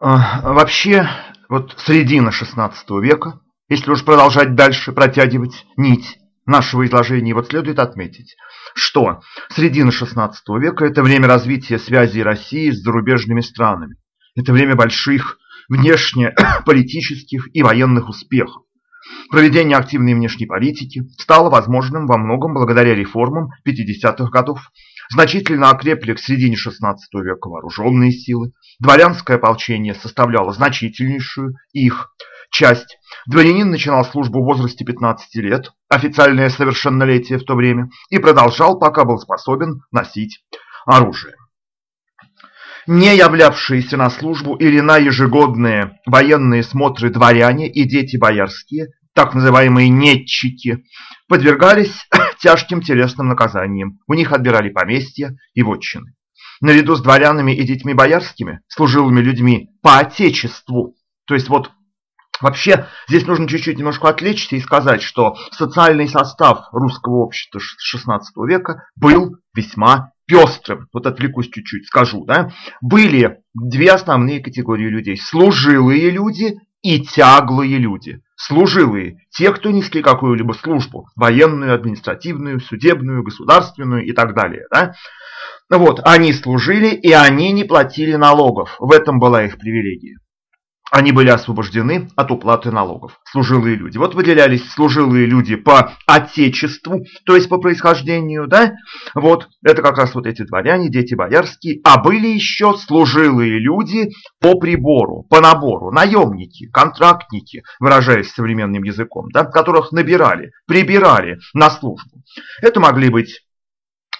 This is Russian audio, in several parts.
А, вообще, вот середина XVI века, если уж продолжать дальше протягивать нить нашего изложения, вот следует отметить, что середина XVI века – это время развития связей России с зарубежными странами. Это время больших внешнеполитических и военных успехов. Проведение активной внешней политики стало возможным во многом благодаря реформам 50-х годов. Значительно окрепли к середине XVI века вооруженные силы. Дворянское ополчение составляло значительнейшую их часть. Дворянин начинал службу в возрасте 15 лет, официальное совершеннолетие в то время, и продолжал, пока был способен носить оружие не являвшиеся на службу или на ежегодные военные смотры дворяне и дети боярские, так называемые нетчики, подвергались тяжким телесным наказаниям. У них отбирали поместья и вотчины. Наряду с дворянами и детьми боярскими, служилыми людьми по отечеству, то есть вот Вообще, здесь нужно чуть-чуть немножко отвлечься и сказать, что социальный состав русского общества XVI века был весьма пестрым, вот отвлекусь чуть-чуть, скажу, да, были две основные категории людей. Служилые люди и тяглые люди. Служилые – те, кто несли какую-либо службу, военную, административную, судебную, государственную и так далее. Да? Вот, они служили и они не платили налогов. В этом была их привилегия они были освобождены от уплаты налогов. Служилые люди. Вот выделялись служилые люди по отечеству, то есть по происхождению, да? Вот, это как раз вот эти дворяне, дети боярские. А были еще служилые люди по прибору, по набору, наемники, контрактники, выражаясь современным языком, да? Которых набирали, прибирали на службу. Это могли быть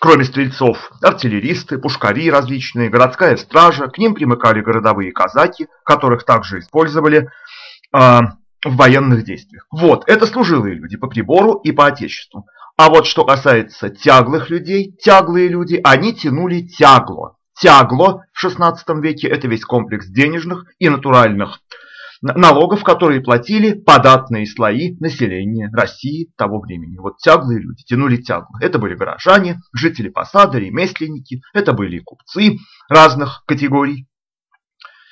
Кроме стрельцов, артиллеристы, пушкари различные, городская стража, к ним примыкали городовые казаки, которых также использовали э, в военных действиях. Вот, это служилые люди по прибору и по отечеству. А вот что касается тяглых людей, тяглые люди, они тянули тягло. Тягло в XVI веке – это весь комплекс денежных и натуральных налогов, которые платили податные слои населения России того времени. Вот тяглые люди тянули тягло. Это были горожане, жители посада, ремесленники, это были купцы разных категорий.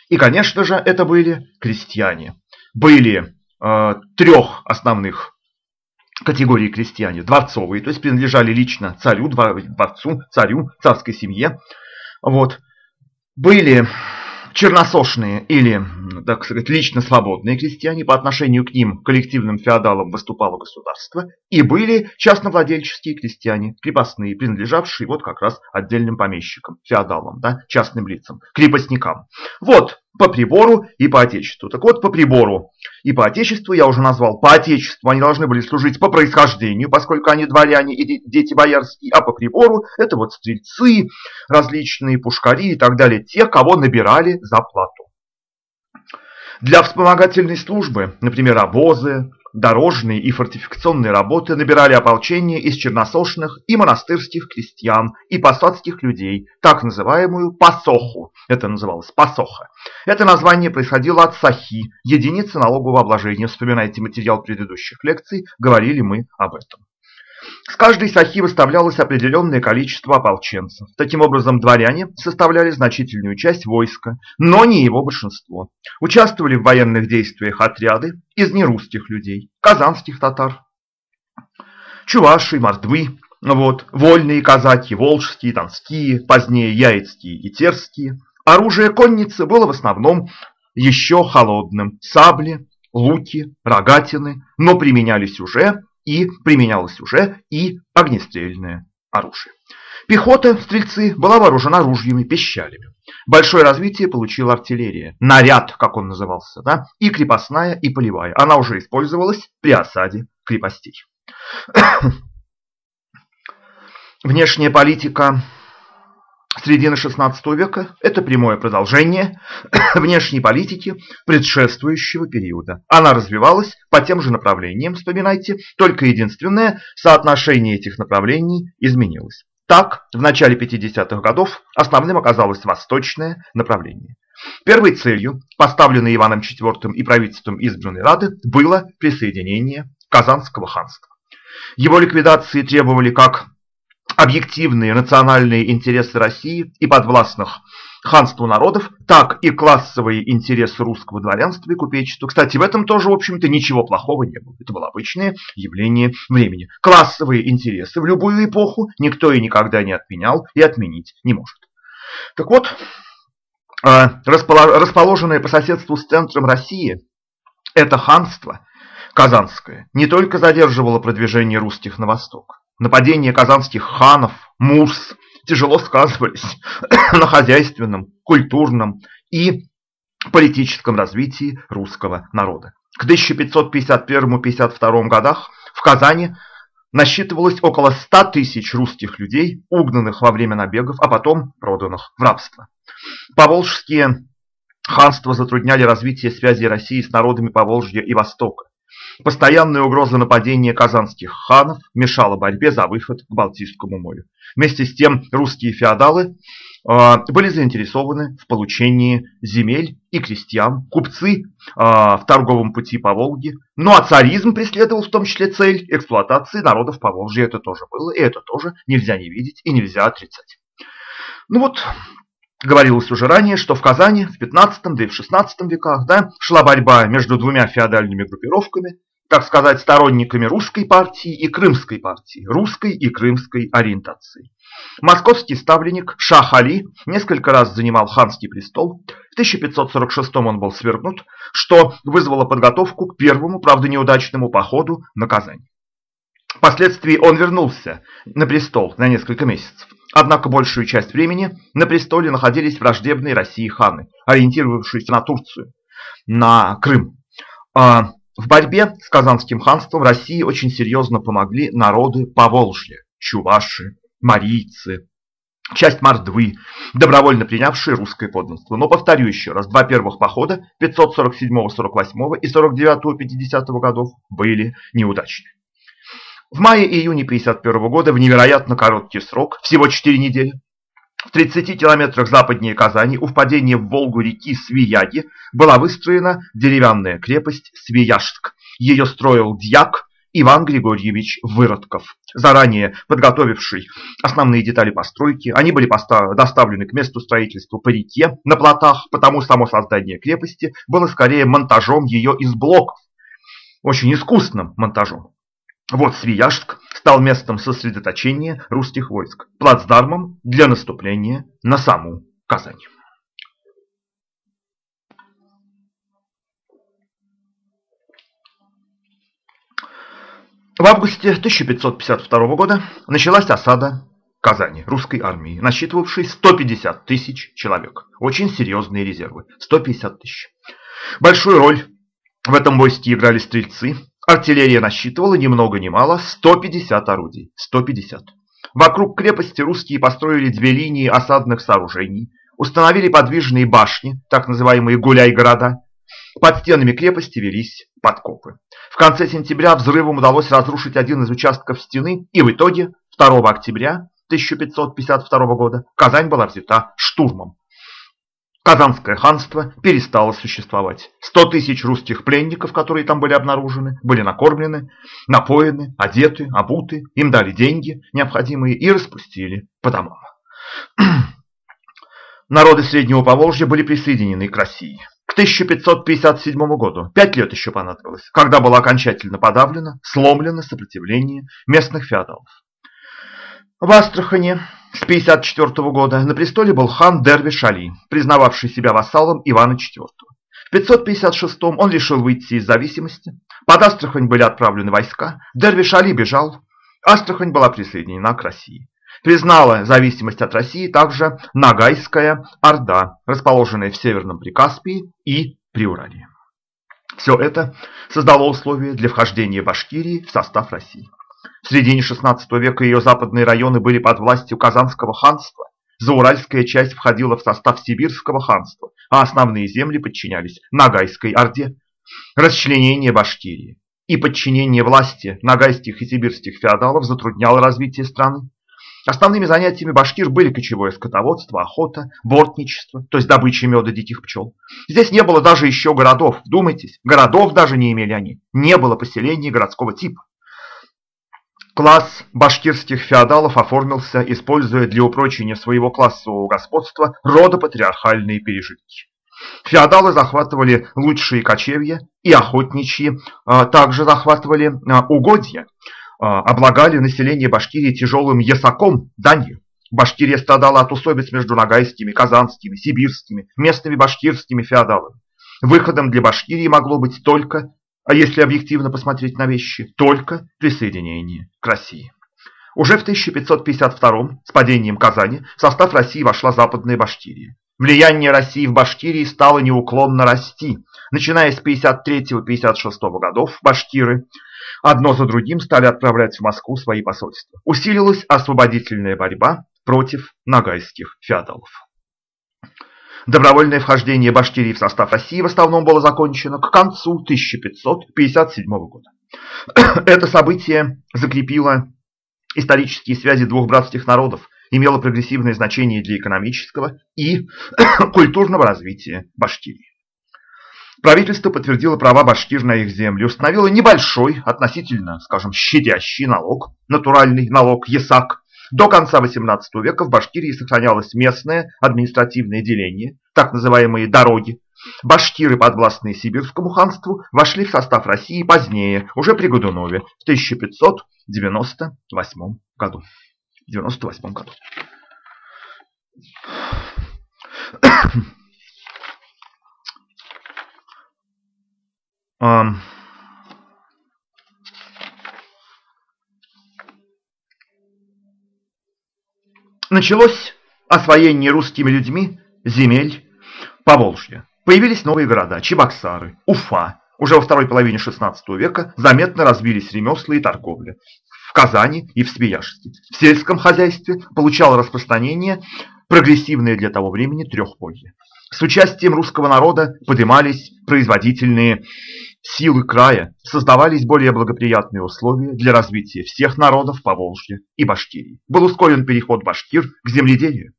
И, конечно же, это были крестьяне. Были э, трех основных категорий крестьяне. Дворцовые, то есть принадлежали лично царю, дворцу, царю, царской семье. Вот. Были черносошные или, так сказать, лично свободные крестьяне, по отношению к ним коллективным феодалам выступало государство, и были частновладельческие крестьяне, крепостные, принадлежавшие вот как раз отдельным помещикам, феодалам, да, частным лицам, крепостникам. Вот по прибору и по отечеству. Так вот, по прибору и по отечеству я уже назвал. По отечеству они должны были служить по происхождению, поскольку они дворяне и дети боярские, а по прибору это вот стрельцы, различные пушкари и так далее, те, кого набирали за плату. Для вспомогательной службы, например, обозы, дорожные и фортификационные работы набирали ополчение из черносошных и монастырских крестьян и посадских людей, так называемую пасоху. Это называлось пасоха. Это название происходило от сахи, единицы налогового обложения. Вспоминайте материал предыдущих лекций, говорили мы об этом. С каждой сахи выставлялось определенное количество ополченцев. Таким образом, дворяне составляли значительную часть войска, но не его большинство. Участвовали в военных действиях отряды из нерусских людей, казанских татар, чуваши, мордвы, вот, вольные казаки, волжские, донские, позднее яицкие и терские. Оружие конницы было в основном еще холодным. Сабли, луки, рогатины, но применялись уже и применялось уже и огнестрельное оружие. Пехота, стрельцы, была вооружена ружьями, пищалями. Большое развитие получила артиллерия, наряд, как он назывался, да, и крепостная, и полевая. Она уже использовалась при осаде крепостей. Внешняя политика середины XVI века – это прямое продолжение внешней политики предшествующего периода. Она развивалась по тем же направлениям, вспоминайте, только единственное – соотношение этих направлений изменилось. Так, в начале 50-х годов основным оказалось восточное направление. Первой целью, поставленной Иваном IV и правительством избранной Рады, было присоединение Казанского ханства. Его ликвидации требовали как объективные национальные интересы России и подвластных ханству народов, так и классовые интересы русского дворянства и купечества. Кстати, в этом тоже, в общем-то, ничего плохого не было. Это было обычное явление времени. Классовые интересы в любую эпоху никто и никогда не отменял и отменить не может. Так вот, а, расположенное по соседству с центром России, это ханство Казанское не только задерживало продвижение русских на восток. Нападения казанских ханов, мурс тяжело сказывались на хозяйственном, культурном и политическом развитии русского народа. К 1551-52 годах в Казани насчитывалось около 100 тысяч русских людей, угнанных во время набегов, а потом проданных в рабство. Поволжские ханства затрудняли развитие связи России с народами Поволжья и Востока. Постоянная угроза нападения казанских ханов мешала борьбе за выход к Балтийскому морю. Вместе с тем русские феодалы э, были заинтересованы в получении земель и крестьян, купцы э, в торговом пути по Волге. Ну а царизм преследовал в том числе цель эксплуатации народов Поволжья. Это тоже было, и это тоже нельзя не видеть и нельзя отрицать. Ну вот, Говорилось уже ранее, что в Казани в 15 да и в 16 веках да, шла борьба между двумя феодальными группировками, так сказать, сторонниками русской партии и крымской партии, русской и крымской ориентации. Московский ставленник Шах Али несколько раз занимал ханский престол. В 1546 он был свергнут, что вызвало подготовку к первому, правда неудачному, походу на Казань. Впоследствии он вернулся на престол на несколько месяцев. Однако большую часть времени на престоле находились враждебные России ханы, ориентировавшиеся на Турцию, на Крым. А в борьбе с Казанским ханством России очень серьезно помогли народы Поволжья, чуваши, марийцы, часть мордвы, добровольно принявшие русское подданство. Но повторю еще раз, два первых похода 547-48 и 49-50 годов были неудачны. В мае-июне 1951 года, в невероятно короткий срок, всего 4 недели, в 30 километрах западнее Казани, у впадения в Волгу реки Свияги, была выстроена деревянная крепость Свияжск. Ее строил дьяк Иван Григорьевич Выродков, заранее подготовивший основные детали постройки. Они были доставлены к месту строительства по реке на плотах, потому само создание крепости было скорее монтажом ее из блоков, очень искусным монтажом. Вот Свияжск стал местом сосредоточения русских войск, плацдармом для наступления на саму Казань. В августе 1552 года началась осада Казани русской армии, насчитывавшей 150 тысяч человек. Очень серьезные резервы. 150 тысяч. Большую роль в этом войске играли стрельцы, Артиллерия насчитывала ни много ни мало 150 орудий. 150. Вокруг крепости русские построили две линии осадных сооружений, установили подвижные башни, так называемые гуляй-города. Под стенами крепости велись подкопы. В конце сентября взрывом удалось разрушить один из участков стены, и в итоге 2 октября 1552 года Казань была взята штурмом. Казанское ханство перестало существовать. Сто тысяч русских пленников, которые там были обнаружены, были накормлены, напоены, одеты, обуты, им дали деньги необходимые и распустили по домам. Народы Среднего Поволжья были присоединены к России. К 1557 году, пять лет еще понадобилось, когда было окончательно подавлено, сломлено сопротивление местных феодалов. В Астрахани с 54 года на престоле был хан Дервиш Али, признававший себя вассалом Ивана IV. В 556 он решил выйти из зависимости. Под Астрахань были отправлены войска. Дервиш Али бежал. Астрахань была присоединена к России. Признала зависимость от России также Нагайская Орда, расположенная в Северном Прикаспии и Приуралье. Все это создало условия для вхождения Башкирии в состав России. В середине XVI века ее западные районы были под властью Казанского ханства. Зауральская часть входила в состав Сибирского ханства, а основные земли подчинялись Нагайской Орде. Расчленение Башкирии и подчинение власти нагайских и сибирских феодалов затрудняло развитие страны. Основными занятиями башкир были кочевое скотоводство, охота, бортничество, то есть добыча меда диких пчел. Здесь не было даже еще городов, вдумайтесь, городов даже не имели они, не было поселений городского типа. Класс башкирских феодалов оформился, используя для упрочения своего классового господства родопатриархальные пережитки. Феодалы захватывали лучшие кочевья и охотничьи, а, также захватывали а, угодья, а, облагали население Башкирии тяжелым ясаком, данью. Башкирия страдала от усобиц между нагайскими, казанскими, сибирскими, местными башкирскими феодалами. Выходом для Башкирии могло быть только, а если объективно посмотреть на вещи, только присоединение к России. Уже в 1552 с падением Казани в состав России вошла Западная Башкирия. Влияние России в Башкирии стало неуклонно расти. Начиная с 53-56 годов башкиры одно за другим стали отправлять в Москву свои посольства. Усилилась освободительная борьба против нагайских феодалов. Добровольное вхождение Башкирии в состав России в основном было закончено к концу 1557 года. Это событие закрепило исторические связи двух братских народов, имело прогрессивное значение для экономического и культурного развития Башкирии. Правительство подтвердило права башкир на их земли, установило небольшой, относительно, скажем, щадящий налог, натуральный налог ЕСАК. До конца XVIII века в Башкирии сохранялось местное административное деление, так называемые дороги. Башкиры, подвластные Сибирскому ханству, вошли в состав России позднее, уже при Годунове, в 1598 году. 98 году. Началось освоение русскими людьми земель Поволжья. Появились новые города – Чебоксары, Уфа. Уже во второй половине XVI века заметно развились ремесла и торговля. В Казани и в Свияжске. В сельском хозяйстве получало распространение прогрессивное для того времени трехполье. С участием русского народа поднимались производительные силы края, создавались более благоприятные условия для развития всех народов Поволжья и Башкирии. Был ускорен переход башкир к земледелию.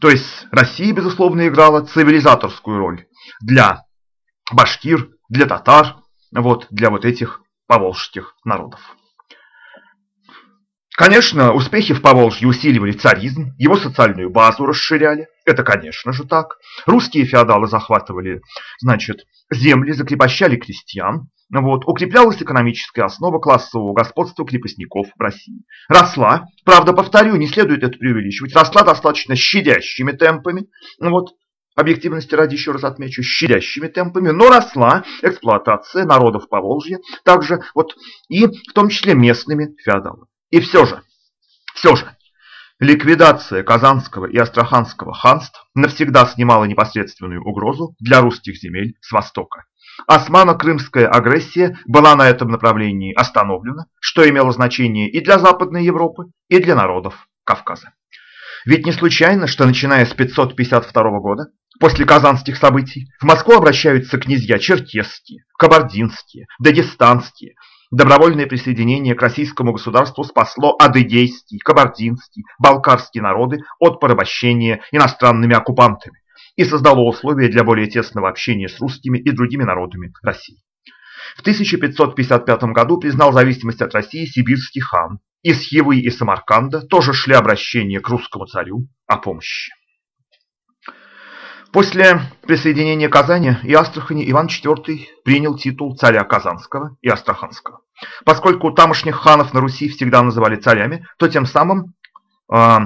То есть Россия, безусловно, играла цивилизаторскую роль для башкир, для татар, вот, для вот этих поволжских народов. Конечно, успехи в Поволжье усиливали царизм, его социальную базу расширяли. Это, конечно же, так. Русские феодалы захватывали, значит, земли, закрепощали крестьян. Вот, укреплялась экономическая основа классового господства крепостников в России. Росла, правда, повторю, не следует это преувеличивать, росла достаточно щадящими темпами. Вот, объективности ради еще раз отмечу, щадящими темпами, но росла эксплуатация народов Поволжья, также вот и в том числе местными феодалами. И все же, все же, ликвидация Казанского и Астраханского ханств навсегда снимала непосредственную угрозу для русских земель с востока. Османо-крымская агрессия была на этом направлении остановлена, что имело значение и для Западной Европы, и для народов Кавказа. Ведь не случайно, что начиная с 552 года, после казанских событий, в Москву обращаются князья черкесские, кабардинские, дагестанские, Добровольное присоединение к российскому государству спасло адыгейский, кабардинский, балкарские народы от порабощения иностранными оккупантами и создало условия для более тесного общения с русскими и другими народами России. В 1555 году признал зависимость от России сибирский хан. Из Хивы и Самарканда тоже шли обращения к русскому царю о помощи. После присоединения Казани и Астрахани Иван IV принял титул царя Казанского и Астраханского. Поскольку тамошних ханов на Руси всегда называли царями, то тем самым э,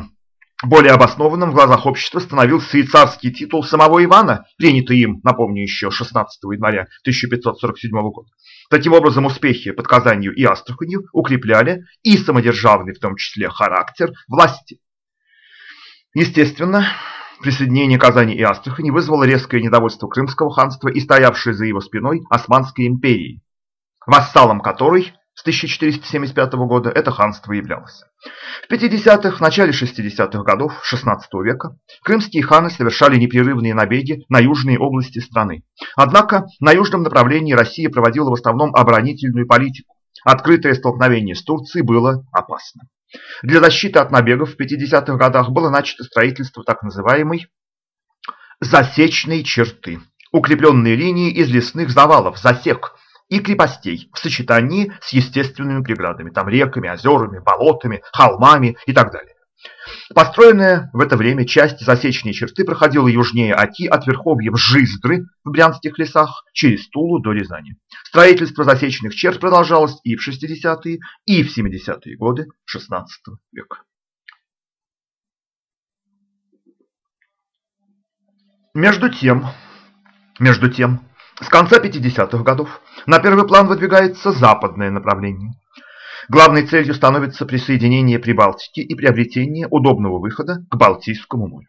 более обоснованным в глазах общества становился и царский титул самого Ивана, принятый им, напомню, еще 16 января 1547 года. Таким образом, успехи под Казанью и Астраханью укрепляли и самодержавный, в том числе, характер власти. Естественно, Присоединение Казани и Астрахани вызвало резкое недовольство Крымского ханства и стоявшей за его спиной Османской империи, вассалом которой с 1475 года это ханство являлось. В 50-х, начале 60-х годов XVI века крымские ханы совершали непрерывные набеги на южные области страны. Однако на южном направлении Россия проводила в основном оборонительную политику. Открытое столкновение с Турцией было опасно. Для защиты от набегов в 50-х годах было начато строительство так называемой засечной черты. Укрепленные линии из лесных завалов, засек, и крепостей в сочетании с естественными преградами, там реками, озерами, болотами, холмами и так далее. Построенная в это время часть засечной черты проходила южнее Оки от верховьев Жиздры в Брянских лесах через Тулу до Рязани. Строительство засечных черт продолжалось и в 60-е, и в 70-е годы XVI века. Между тем, между тем, с конца 50-х годов на первый план выдвигается западное направление. Главной целью становится присоединение Прибалтики и приобретение удобного выхода к Балтийскому морю.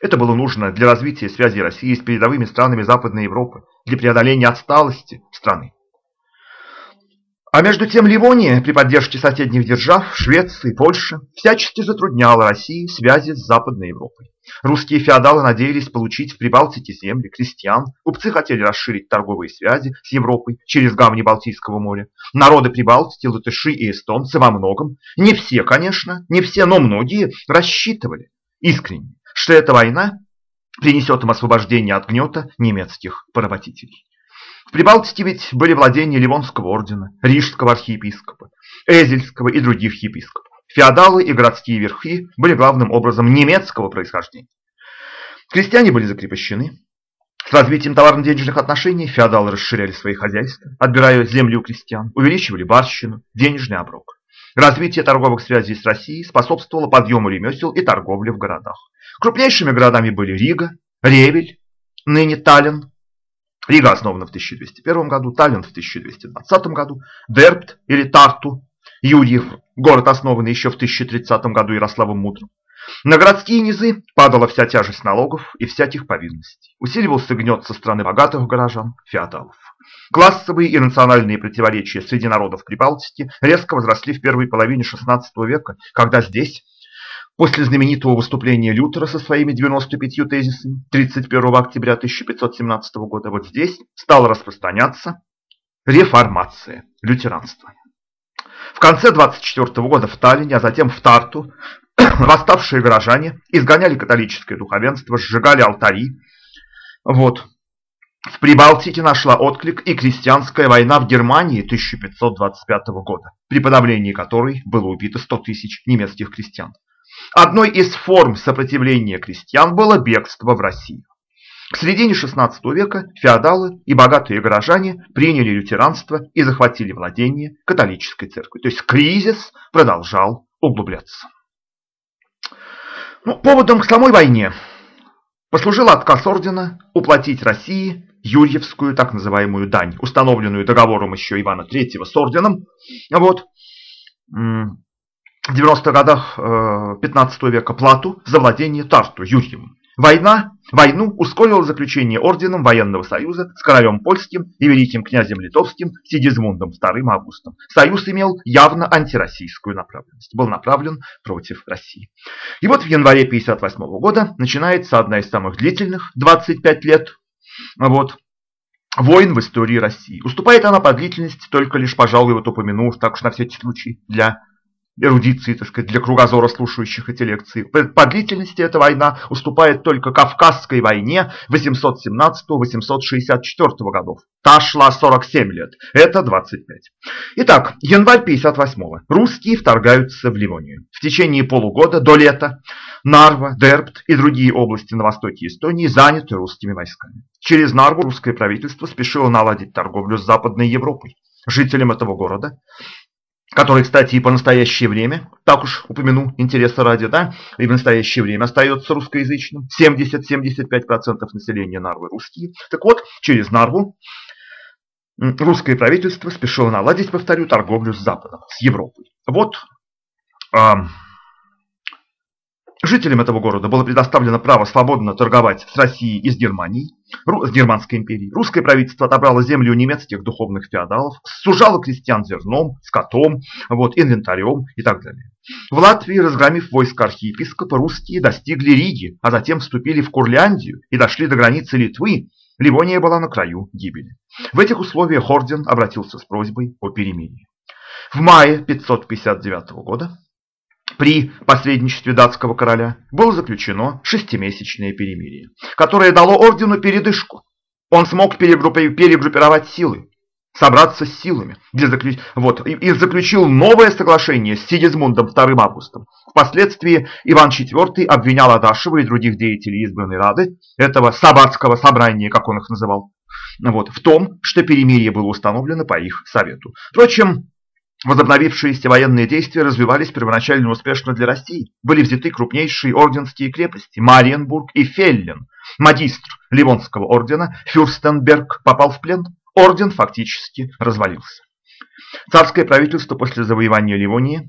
Это было нужно для развития связи России с передовыми странами Западной Европы, для преодоления отсталости страны. А между тем Ливония при поддержке соседних держав, Швеции, Польши, всячески затрудняла России связи с Западной Европой. Русские феодалы надеялись получить в Прибалтике земли, крестьян, купцы хотели расширить торговые связи с Европой через гавни Балтийского моря. Народы Прибалтики, латыши и эстонцы во многом, не все, конечно, не все, но многие рассчитывали искренне, что эта война принесет им освобождение от гнета немецких поработителей. В Прибалтике ведь были владения Ливонского ордена, Рижского архиепископа, Эзельского и других епископов. Феодалы и городские верхи были главным образом немецкого происхождения. Крестьяне были закрепощены. С развитием товарно-денежных отношений феодалы расширяли свои хозяйства, отбирая земли у крестьян, увеличивали барщину, денежный оброк. Развитие торговых связей с Россией способствовало подъему ремесел и торговли в городах. Крупнейшими городами были Рига, Ревель, ныне Таллин, Рига основана в 1201 году, Таллин в 1220 году, Дербт или Тарту, Юрьев, город основанный еще в 1030 году Ярославом Мудрым. На городские низы падала вся тяжесть налогов и всяких повинностей. Усиливался гнет со стороны богатых горожан, феодалов. Классовые и национальные противоречия среди народов Прибалтики резко возросли в первой половине XVI века, когда здесь После знаменитого выступления Лютера со своими 95 тезисами 31 октября 1517 года вот здесь стала распространяться реформация, лютеранства. В конце 24 года в Таллине, а затем в Тарту восставшие горожане изгоняли католическое духовенство, сжигали алтари. Вот. В Прибалтике нашла отклик и крестьянская война в Германии 1525 года, при подавлении которой было убито 100 тысяч немецких крестьян. Одной из форм сопротивления крестьян было бегство в Россию. К середине XVI века феодалы и богатые горожане приняли лютеранство и захватили владение католической церкви. То есть кризис продолжал углубляться. Ну, поводом к самой войне послужил отказ ордена уплатить России Юрьевскую так называемую дань, установленную договором еще Ивана III с орденом. Вот 90-х годах 15 э, века плату за владение Тарту Юрьевым. Война, войну ускорило заключение орденом военного союза с королем польским и великим князем литовским Сигизмундом II Августом. Союз имел явно антироссийскую направленность, был направлен против России. И вот в январе 1958 года начинается одна из самых длительных, 25 лет, вот, войн в истории России. Уступает она по длительности только лишь, пожалуй, вот упомянув, так уж на всякий случай, для эрудиции, так сказать, для кругозора слушающих эти лекции. По длительности эта война уступает только Кавказской войне 817-864 годов. Та шла 47 лет, это 25. Итак, январь 58-го. Русские вторгаются в Ливонию. В течение полугода до лета Нарва, Дербт и другие области на востоке Эстонии заняты русскими войсками. Через Нарву русское правительство спешило наладить торговлю с Западной Европой. Жителям этого города который, кстати, и по настоящее время, так уж упомяну, интереса ради, да, и в настоящее время остается русскоязычным. 70-75% населения Нарвы русские. Так вот, через Нарву русское правительство спешило наладить, повторю, торговлю с Западом, с Европой. Вот Жителям этого города было предоставлено право свободно торговать с Россией и с Германией, с Германской империей. Русское правительство отобрало землю немецких духовных феодалов, сужало крестьян зерном, скотом, вот, инвентарем и так далее. В Латвии, разгромив войско архиепископа, русские достигли Риги, а затем вступили в Курляндию и дошли до границы Литвы. Ливония была на краю гибели. В этих условиях орден обратился с просьбой о перемирии. В мае 559 года при посредничестве датского короля было заключено шестимесячное перемирие, которое дало ордену передышку. Он смог перегруппировать силы. собраться с силами для заключ... вот, и, заключил новое соглашение с Сигизмундом II Августом. Впоследствии Иван IV обвинял Адашева и других деятелей избранной Рады, этого Сабатского собрания, как он их называл, вот, в том, что перемирие было установлено по их совету. Впрочем, Возобновившиеся военные действия развивались первоначально успешно для России. Были взяты крупнейшие орденские крепости – Мариенбург и Феллен. Магистр Ливонского ордена Фюрстенберг попал в плен. Орден фактически развалился. Царское правительство после завоевания Ливонии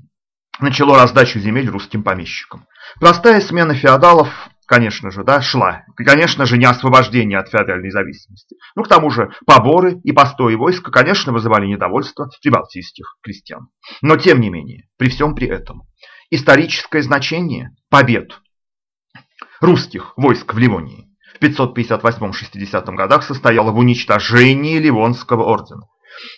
начало раздачу земель русским помещикам. Простая смена феодалов конечно же, да, шла. Конечно же, не освобождение от феодальной зависимости. Ну, к тому же, поборы и постои войска, конечно, вызывали недовольство прибалтийских крестьян. Но, тем не менее, при всем при этом, историческое значение побед русских войск в Ливонии в 558-60 годах состояло в уничтожении Ливонского ордена.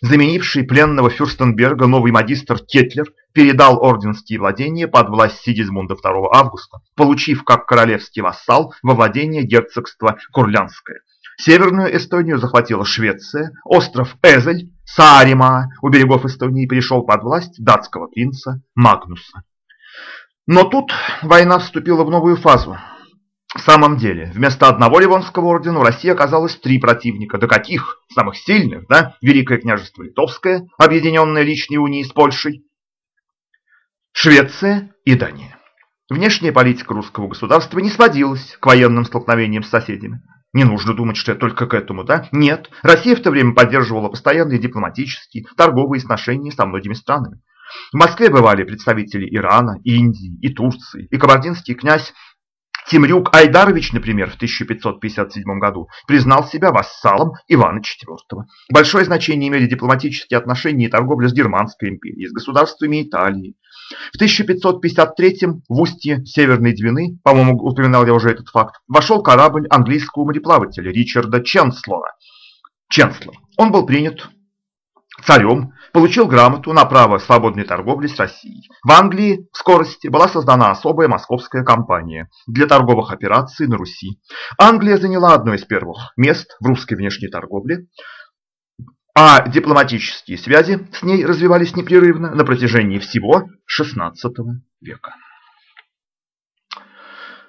Заменивший пленного Фюрстенберга новый магистр Кетлер передал орденские владения под власть Сигизмунда II августа, получив как королевский вассал во владение герцогства Курлянское. Северную Эстонию захватила Швеция, остров Эзель, Саарима у берегов Эстонии перешел под власть датского принца Магнуса. Но тут война вступила в новую фазу. В самом деле, вместо одного Ливонского ордена у России оказалось три противника. До каких? Самых сильных, да? Великое княжество Литовское, объединенное личной унией с Польшей, Швеция и Дания. Внешняя политика русского государства не сводилась к военным столкновениям с соседями. Не нужно думать, что это только к этому, да? Нет, Россия в то время поддерживала постоянные дипломатические, торговые отношения со многими странами. В Москве бывали представители Ирана, Индии и Турции, и кабардинский князь Темрюк Айдарович, например, в 1557 году признал себя вассалом Ивана IV. Большое значение имели дипломатические отношения и торговля с Германской империей, с государствами Италии. В 1553 в устье Северной Двины, по-моему, упоминал я уже этот факт, вошел корабль английского мореплавателя Ричарда Ченслора. Ченслор. Он был принят царем, получил грамоту на право свободной торговли с Россией. В Англии в скорости была создана особая московская компания для торговых операций на Руси. Англия заняла одно из первых мест в русской внешней торговле, а дипломатические связи с ней развивались непрерывно на протяжении всего XVI века.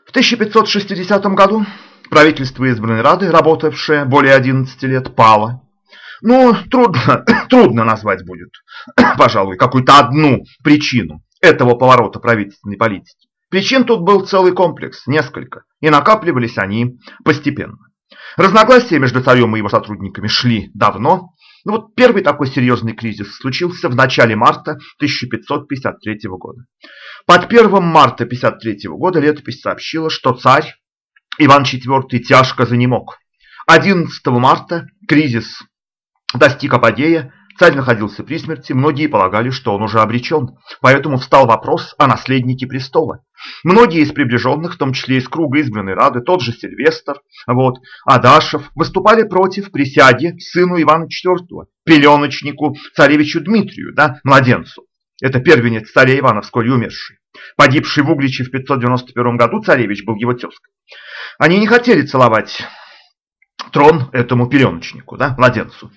В 1560 году правительство избранной Рады, работавшее более 11 лет, пало ну, трудно, трудно назвать будет, пожалуй, какую-то одну причину этого поворота правительственной политики. Причин тут был целый комплекс, несколько, и накапливались они постепенно. Разногласия между царем и его сотрудниками шли давно. Но вот первый такой серьезный кризис случился в начале марта 1553 года. Под 1 марта 1553 года летопись сообщила, что царь Иван IV тяжко занемог. 11 марта кризис достиг апогея, царь находился при смерти, многие полагали, что он уже обречен, поэтому встал вопрос о наследнике престола. Многие из приближенных, в том числе из круга избранной Рады, тот же Сильвестр, вот, Адашев, выступали против присяги сыну Ивана IV, пеленочнику царевичу Дмитрию, да, младенцу. Это первенец царя Ивана, вскоре умерший. Погибший в Угличе в 591 году царевич был его тезкой. Они не хотели целовать трон этому пеленочнику, да, младенцу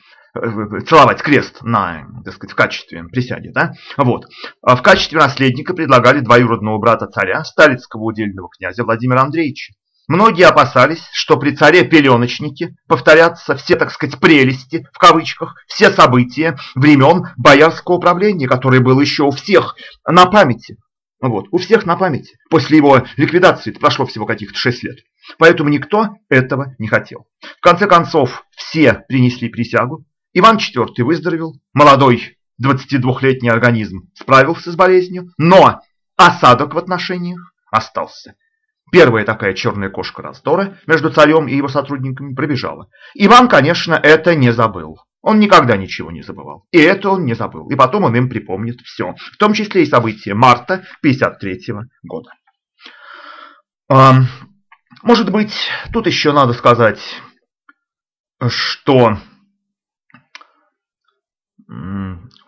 целовать крест на, так сказать, в качестве присяги. Да? Вот. А в качестве наследника предлагали двоюродного брата царя, сталицкого удельного князя Владимира Андреевича. Многие опасались, что при царе-пеленочнике повторятся все, так сказать, прелести, в кавычках, все события времен боярского управления, которое было еще у всех на памяти. Вот, у всех на памяти. После его ликвидации прошло всего каких-то 6 лет. Поэтому никто этого не хотел. В конце концов, все принесли присягу, Иван IV выздоровел, молодой 22-летний организм справился с болезнью, но осадок в отношениях остался. Первая такая черная кошка раздора между царем и его сотрудниками пробежала. Иван, конечно, это не забыл. Он никогда ничего не забывал. И это он не забыл. И потом он им припомнит все. В том числе и события марта 53 года. Может быть, тут еще надо сказать, что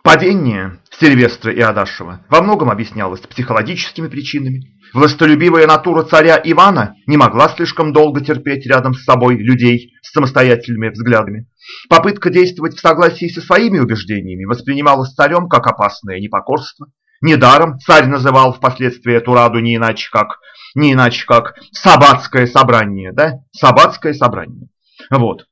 Падение Сильвестра и Адашева во многом объяснялось психологическими причинами. Властолюбивая натура царя Ивана не могла слишком долго терпеть рядом с собой людей с самостоятельными взглядами. Попытка действовать в согласии со своими убеждениями воспринималась царем как опасное непокорство. Недаром царь называл впоследствии эту раду не иначе как, не иначе как Сабатское собрание, да? Сабатское собрание. Вот.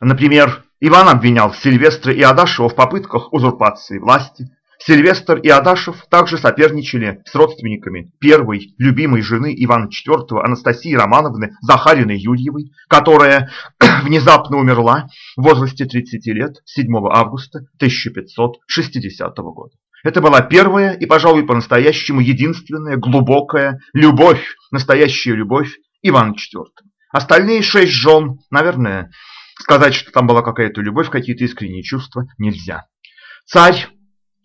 Например, Иван обвинял Сильвестра и Адашева в попытках узурпации власти. Сильвестр и Адашев также соперничали с родственниками первой любимой жены Ивана IV Анастасии Романовны Захариной Юрьевой, которая внезапно умерла в возрасте 30 лет 7 августа 1560 года. Это была первая и, пожалуй, по-настоящему единственная глубокая любовь, настоящая любовь Ивана IV. Остальные шесть жен, наверное, Сказать, что там была какая-то любовь, какие-то искренние чувства, нельзя. Царь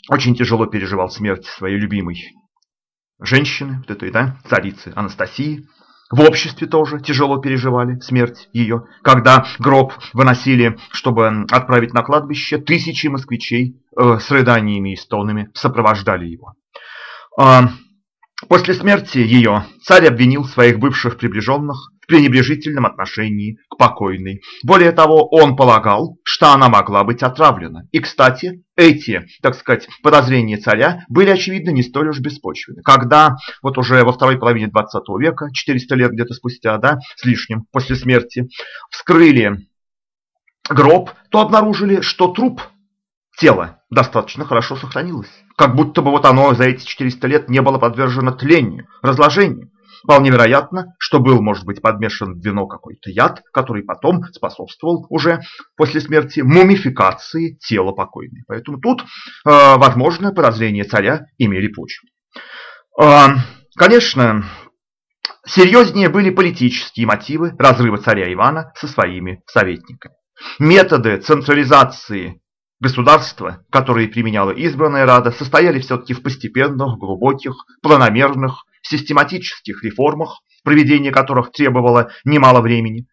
очень тяжело переживал смерть своей любимой женщины, вот этой, да, царицы Анастасии. В обществе тоже тяжело переживали смерть ее. Когда гроб выносили, чтобы отправить на кладбище, тысячи москвичей э, с рыданиями и стонами сопровождали его. Э, после смерти ее царь обвинил своих бывших приближенных пренебрежительном отношении к покойной. Более того, он полагал, что она могла быть отравлена. И, кстати, эти, так сказать, подозрения царя были, очевидно, не столь уж беспочвенны. Когда вот уже во второй половине 20 века, 400 лет где-то спустя, да, с лишним, после смерти, вскрыли гроб, то обнаружили, что труп тело достаточно хорошо сохранилось. Как будто бы вот оно за эти 400 лет не было подвержено тлению, разложению. Вполне вероятно, что был, может быть, подмешан в вино какой-то яд, который потом способствовал уже после смерти мумификации тела покойной. Поэтому тут, э, возможно, подозрения царя имели почву. Э, конечно, серьезнее были политические мотивы разрыва царя Ивана со своими советниками. Методы централизации государства, которые применяла избранная Рада, состояли все-таки в постепенных, глубоких, планомерных систематических реформах, проведение которых требовало немало времени,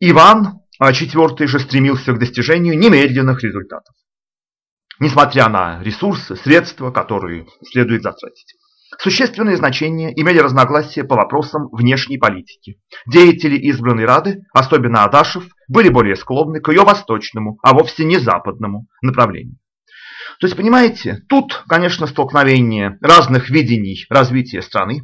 Иван IV а, же стремился к достижению немедленных результатов, несмотря на ресурсы, средства, которые следует затратить. Существенное значение имели разногласия по вопросам внешней политики. Деятели избранной Рады, особенно Адашев, были более склонны к ее восточному, а вовсе не западному направлению. То есть, понимаете, тут, конечно, столкновение разных видений развития страны,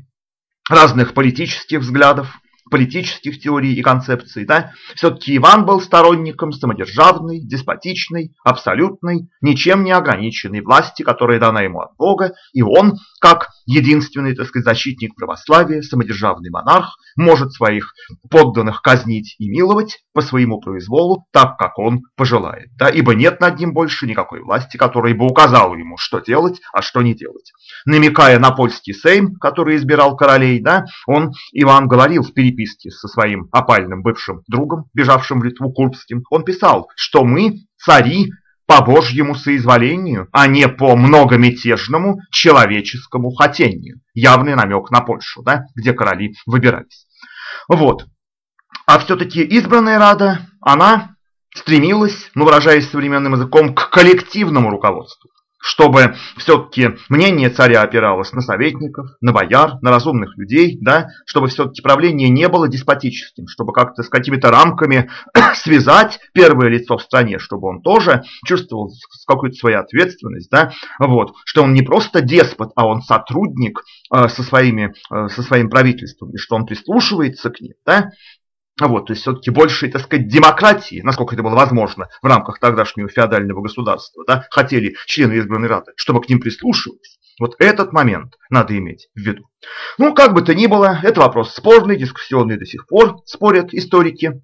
разных политических взглядов, политических теорий и концепций, да, все-таки Иван был сторонником самодержавной, деспотичной, абсолютной, ничем не ограниченной власти, которая дана ему от Бога, и он, как единственный, так сказать, защитник православия, самодержавный монарх, может своих подданных казнить и миловать по своему произволу, так, как он пожелает, да, ибо нет над ним больше никакой власти, которая бы указала ему, что делать, а что не делать. Намекая на польский сейм, который избирал королей, да, он, Иван, говорил в переписке, со своим опальным бывшим другом, бежавшим в Литву Курбским, он писал, что мы цари по Божьему соизволению, а не по многомятежному человеческому хотению. Явный намек на Польшу, да, где короли выбирались. Вот. А все-таки избранная Рада, она стремилась, ну выражаясь современным языком, к коллективному руководству чтобы все-таки мнение царя опиралось на советников, на бояр, на разумных людей, да, чтобы все-таки правление не было деспотическим, чтобы как-то с какими-то рамками связать первое лицо в стране, чтобы он тоже чувствовал какую-то свою ответственность, да, вот, что он не просто деспот, а он сотрудник э, со, своими, э, со своим правительством, и что он прислушивается к ним, да, вот, то есть все-таки больше, так сказать, демократии, насколько это было возможно в рамках тогдашнего феодального государства, да, хотели члены избранной рады, чтобы к ним прислушивались. Вот этот момент надо иметь в виду. Ну, как бы то ни было, это вопрос спорный, дискуссионный до сих пор, спорят историки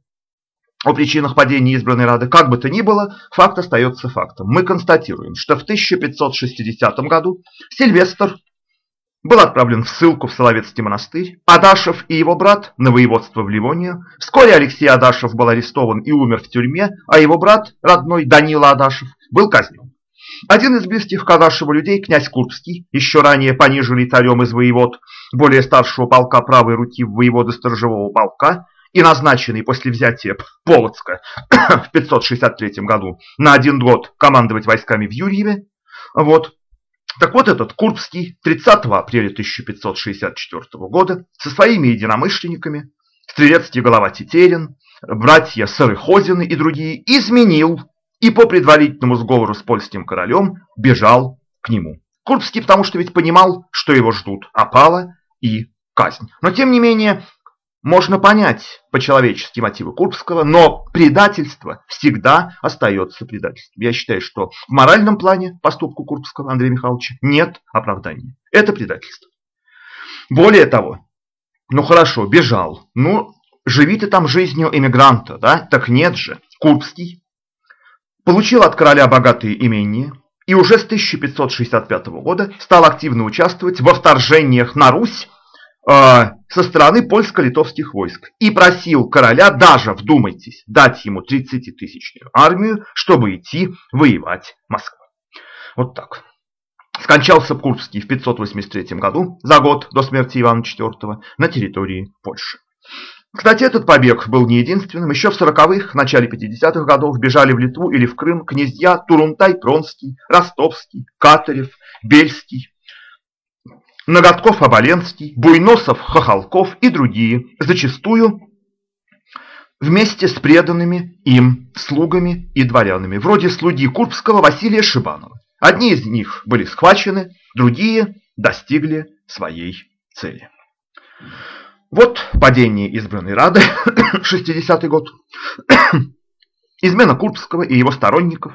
о причинах падения избранной Рады. Как бы то ни было, факт остается фактом. Мы констатируем, что в 1560 году Сильвестр был отправлен в ссылку в Соловецкий монастырь. Адашев и его брат на воеводство в Ливонию. Вскоре Алексей Адашев был арестован и умер в тюрьме, а его брат, родной Данила Адашев, был казнен. Один из близких к Адашеву людей, князь Курбский, еще ранее пониженный царем из воевод, более старшего полка правой руки в воеводы сторожевого полка, и назначенный после взятия Полоцка в 563 году на один год командовать войсками в Юрьеве. Вот. Так вот этот Курбский 30 апреля 1564 года со своими единомышленниками, стрелецкий голова Тетерин, братья Сарыхозины и другие, изменил и по предварительному сговору с польским королем бежал к нему. Курбский, потому что ведь понимал, что его ждут опала и казнь. Но тем не менее, можно понять по-человечески мотивы Курбского, но предательство всегда остается предательством. Я считаю, что в моральном плане поступку Курбского Андрея Михайловича нет оправдания. Это предательство. Более того, ну хорошо, бежал. Ну, живи ты там жизнью эмигранта, да? Так нет же. Курбский получил от короля богатые имения и уже с 1565 года стал активно участвовать во вторжениях на Русь со стороны польско-литовских войск и просил короля даже, вдумайтесь, дать ему 30-тысячную армию, чтобы идти воевать Москву. Вот так. Скончался Курбский в 583 году, за год до смерти Ивана IV, на территории Польши. Кстати, этот побег был не единственным. Еще в 40-х, начале 50-х годов бежали в Литву или в Крым князья Турунтай-Пронский, Ростовский, Катарев, Бельский, Ноготков-Оболенский, Буйносов-Хохолков и другие, зачастую вместе с преданными им слугами и дворянами, вроде слуги Курбского Василия Шибанова. Одни из них были схвачены, другие достигли своей цели. Вот падение избранной Рады, 60-й год, измена Курбского и его сторонников,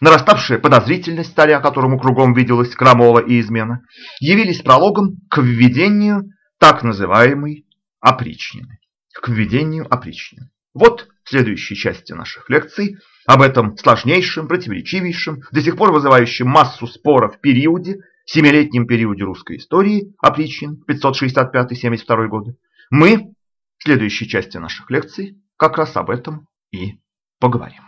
нараставшая подозрительность царя, которому кругом виделась крамола и измена, явились прологом к введению так называемой опричнины. К введению опричнины. Вот в следующей части наших лекций об этом сложнейшем, противоречивейшем, до сих пор вызывающем массу споров периоде семилетнем периоде русской истории, опричин 565-72 годы, мы в следующей части наших лекций как раз об этом и поговорим.